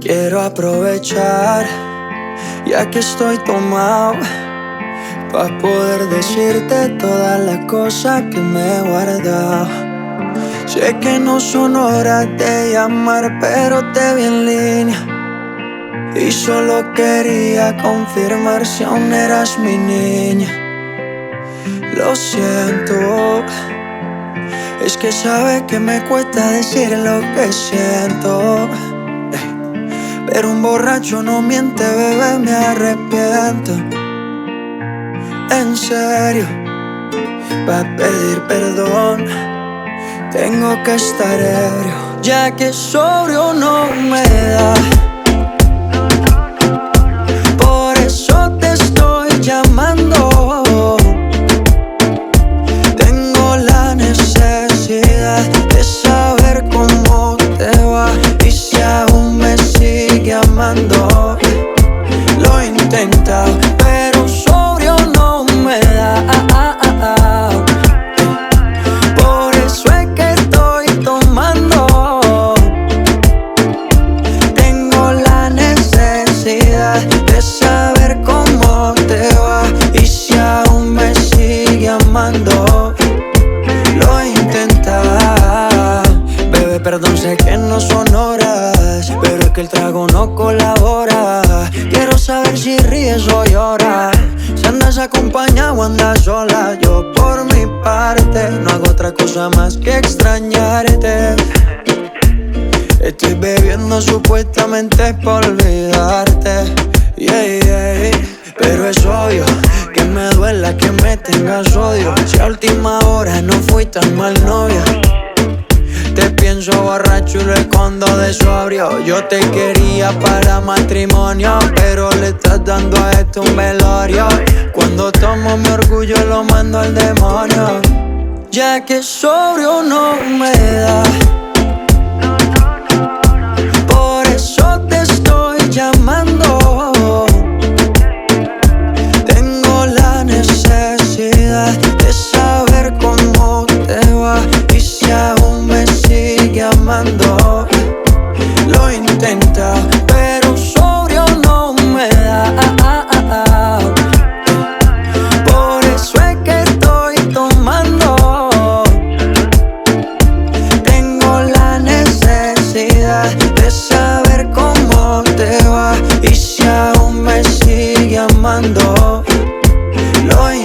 Quiero aprovechar, ya que estoy tomado, para poder decirte todas las cosas que me he guardado. Sé que no son horas de llamar, pero te vi en línea. Y solo quería confirmar si aún eras mi niña. Lo siento, es que sabes que me cuesta decir lo que siento. Pero un borracho no miente, bebé, me arrepiento. En serio, va a pedir perdón. Tengo que estar ebrio, ya que sobrio no me da. Lo he intentado, pero sobrio no me da. Perdón, sé que no son horas, pero es que el trago no colabora. Quiero saber si ríes o lloras, si andas acompañado o andas sola. Yo por mi parte no hago otra cosa más que extrañarte. Estoy bebiendo supuestamente por olvidarte. Pero es obvio que me duela que me tengas odio. Si a última hora no fui tan mal novia. Pienso borracho y lo escondo de sobrio. Yo te quería para matrimonio, pero le estás dando a esto un velorio. Cuando tomo mi orgullo lo mando al demonio. Ya que sobrio no Intentado, pero sobrio no me da. Por eso es que estoy tomando. Tengo la necesidad de saber cómo te va y si aún me sigue amando. Lo he